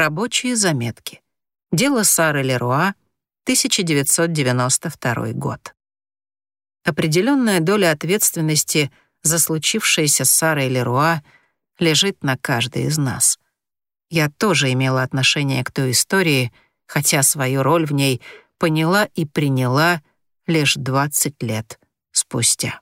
Рабочие заметки. Дело Сары Леруа, 1992 год. Определенная доля ответственности за случившееся с Сарой Леруа лежит на каждой из нас. Я тоже имела отношение к той истории, хотя свою роль в ней поняла и приняла лишь 20 лет спустя.